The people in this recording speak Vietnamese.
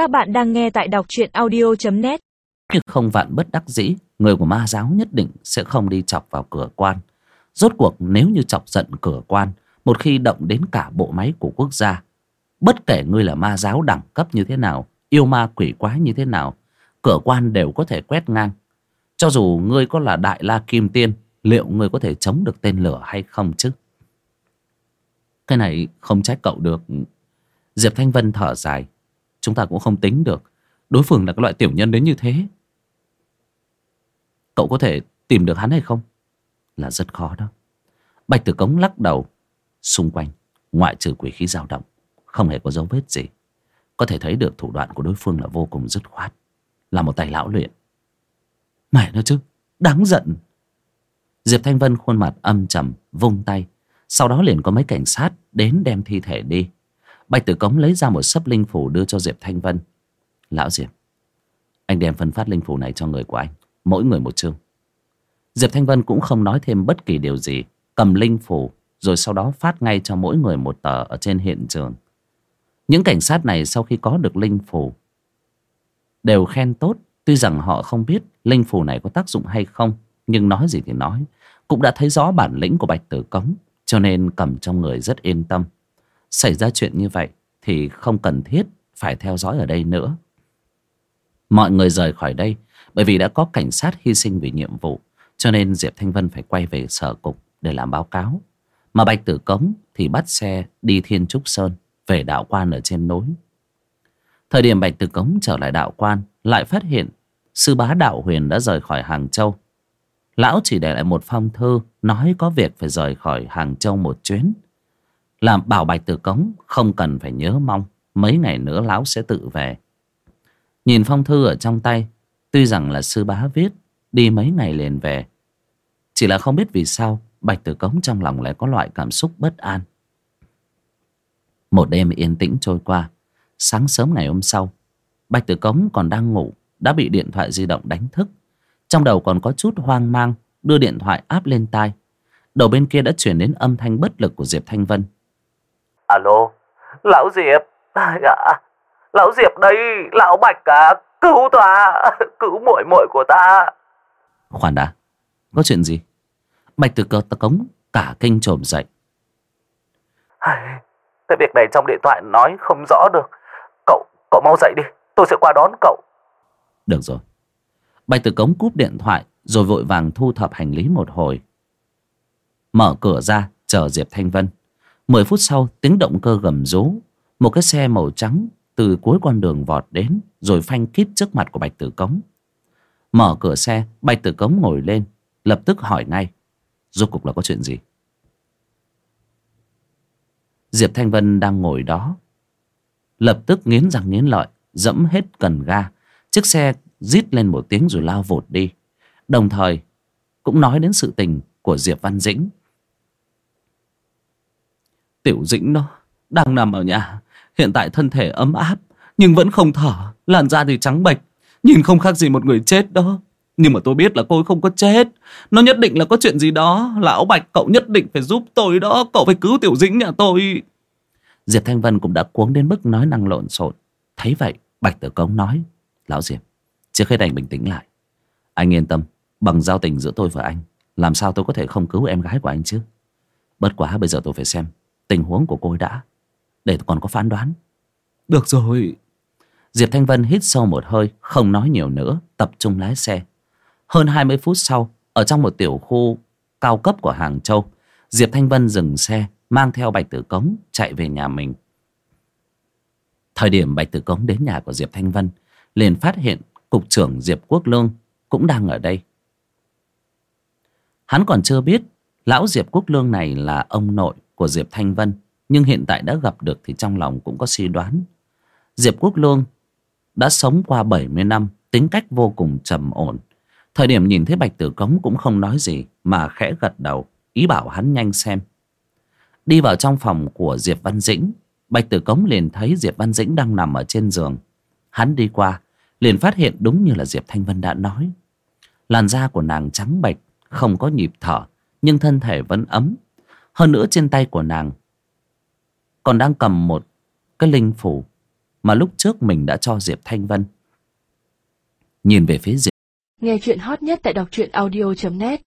Các bạn đang nghe tại đọc truyện audio.net Nhưng không vạn bất đắc dĩ, Người của ma giáo nhất định sẽ không đi chọc vào cửa quan. Rốt cuộc, nếu như chọc giận cửa quan, Một khi động đến cả bộ máy của quốc gia, Bất kể ngươi là ma giáo đẳng cấp như thế nào, Yêu ma quỷ quái như thế nào, Cửa quan đều có thể quét ngang. Cho dù ngươi có là đại la kim tiên, Liệu ngươi có thể chống được tên lửa hay không chứ? Cái này không trách cậu được. Diệp Thanh Vân thở dài. Chúng ta cũng không tính được. Đối phương là cái loại tiểu nhân đến như thế. Cậu có thể tìm được hắn hay không? Là rất khó đó. Bạch Tử Cống lắc đầu. Xung quanh, ngoại trừ quỷ khí dao động, Không hề có dấu vết gì. Có thể thấy được thủ đoạn của đối phương là vô cùng dứt khoát, Là một tay lão luyện. Mẹ nó chứ, Đáng giận. Diệp Thanh Vân khuôn mặt âm trầm, Vung tay, Sau đó liền có mấy cảnh sát Đến đem thi thể đi. Bạch Tử Cống lấy ra một sấp linh phủ đưa cho Diệp Thanh Vân. Lão Diệp, anh đem phân phát linh phủ này cho người của anh, mỗi người một chương. Diệp Thanh Vân cũng không nói thêm bất kỳ điều gì, cầm linh phủ rồi sau đó phát ngay cho mỗi người một tờ ở trên hiện trường. Những cảnh sát này sau khi có được linh phủ đều khen tốt, tuy rằng họ không biết linh phủ này có tác dụng hay không, nhưng nói gì thì nói, cũng đã thấy rõ bản lĩnh của Bạch Tử Cống, cho nên cầm trong người rất yên tâm. Xảy ra chuyện như vậy Thì không cần thiết phải theo dõi ở đây nữa. Mọi người rời khỏi đây Bởi vì đã có cảnh sát hy sinh vì nhiệm vụ, Cho nên Diệp Thanh Vân phải quay về sở cục Để làm báo cáo. Mà Bạch Tử Cống thì bắt xe đi Thiên Trúc Sơn Về đạo quan ở trên núi. Thời điểm Bạch Tử Cống trở lại đạo quan, Lại phát hiện Sư bá đạo huyền đã rời khỏi Hàng Châu. Lão chỉ để lại một phong thư Nói có việc phải rời khỏi Hàng Châu một chuyến làm bảo bạch tử cống, không cần phải nhớ mong, mấy ngày nữa lão sẽ tự về. Nhìn phong thư ở trong tay, tuy rằng là sư bá viết, đi mấy ngày liền về. Chỉ là không biết vì sao, bạch tử cống trong lòng lại có loại cảm xúc bất an. Một đêm yên tĩnh trôi qua, sáng sớm ngày hôm sau, bạch tử cống còn đang ngủ, đã bị điện thoại di động đánh thức. Trong đầu còn có chút hoang mang, đưa điện thoại áp lên tai. Đầu bên kia đã chuyển đến âm thanh bất lực của diệp thanh vân. Alo, Lão Diệp, à, Lão Diệp đây, Lão Bạch à, cứu ta, cứu muội muội của ta. Khoan đã, có chuyện gì? Bạch từ cờ cống cả kinh trồm dậy. Cái việc này trong điện thoại nói không rõ được. Cậu, cậu mau dậy đi, tôi sẽ qua đón cậu. Được rồi. Bạch Tử Cống cúp điện thoại rồi vội vàng thu thập hành lý một hồi. Mở cửa ra chờ Diệp Thanh Vân. Mười phút sau, tiếng động cơ gầm rú. Một cái xe màu trắng từ cuối con đường vọt đến, Rồi phanh kít trước mặt của Bạch Tử Cống. Mở cửa xe, Bạch Tử Cống ngồi lên, Lập tức hỏi ngay, Rốt cục là có chuyện gì? Diệp Thanh Vân đang ngồi đó, Lập tức nghiến răng nghiến lợi, Dẫm hết cần ga. Chiếc xe rít lên một tiếng rồi lao vụt đi. Đồng thời, Cũng nói đến sự tình của Diệp Văn Dĩnh. Tiểu Dĩnh nó đang nằm ở nhà. Hiện tại thân thể ấm áp, nhưng vẫn không thở. Làn da thì trắng bệch, nhìn không khác gì một người chết đó. Nhưng mà tôi biết là cô không có chết. Nó nhất định là có chuyện gì đó. Lão Bạch cậu nhất định phải giúp tôi đó. Cậu phải cứu Tiểu Dĩnh nhà tôi. Diệp Thanh Vân cũng đã cuống đến mức nói năng lộn xộn. Thấy vậy, Bạch Tử Công nói. Lão Diệp, trước hết anh bình tĩnh lại. Anh yên tâm, bằng giao tình giữa tôi và anh. Làm sao tôi có thể không cứu em gái của anh chứ? Bất quá bây giờ tôi phải xem tình huống của cô đã. Để còn có phán đoán. Được rồi. Diệp thanh vân hít sâu một hơi không nói nhiều nữa tập trung lái xe. Hơn hai mươi phút sau ở trong một tiểu khu cao cấp của hàng châu diệp thanh vân dừng xe mang theo bạch tử cống chạy về nhà mình. Thời điểm bạch tử cống đến nhà của diệp thanh vân liền phát hiện cục trưởng diệp quốc lương cũng đang ở đây. Hắn còn chưa biết lão diệp quốc lương này là ông nội của Diệp Thanh Vân nhưng hiện tại đã gặp được thì trong lòng cũng có suy đoán. Diệp Quốc Lương đã sống qua 70 năm, tính cách vô cùng trầm ổn. Thời điểm nhìn thấy Bạch Tử Cống cũng không nói gì mà khẽ gật đầu, ý bảo hắn nhanh xem. Đi vào trong phòng của Diệp Văn Dĩnh, Bạch Tử Cống liền thấy Diệp Văn Dĩnh đang nằm ở trên giường. Hắn đi qua, liền phát hiện đúng như là Diệp Thanh Vân đã nói. Làn da của nàng trắng bệch, không có nhịp thở, nhưng thân thể vẫn ấm, hơn nữa trên tay của nàng. Còn đang cầm một cái linh phủ mà lúc trước mình đã cho diệp thanh vân. Nhìn về phía diệp Nghe chuyện hot nhất tại đọc truyện audio.net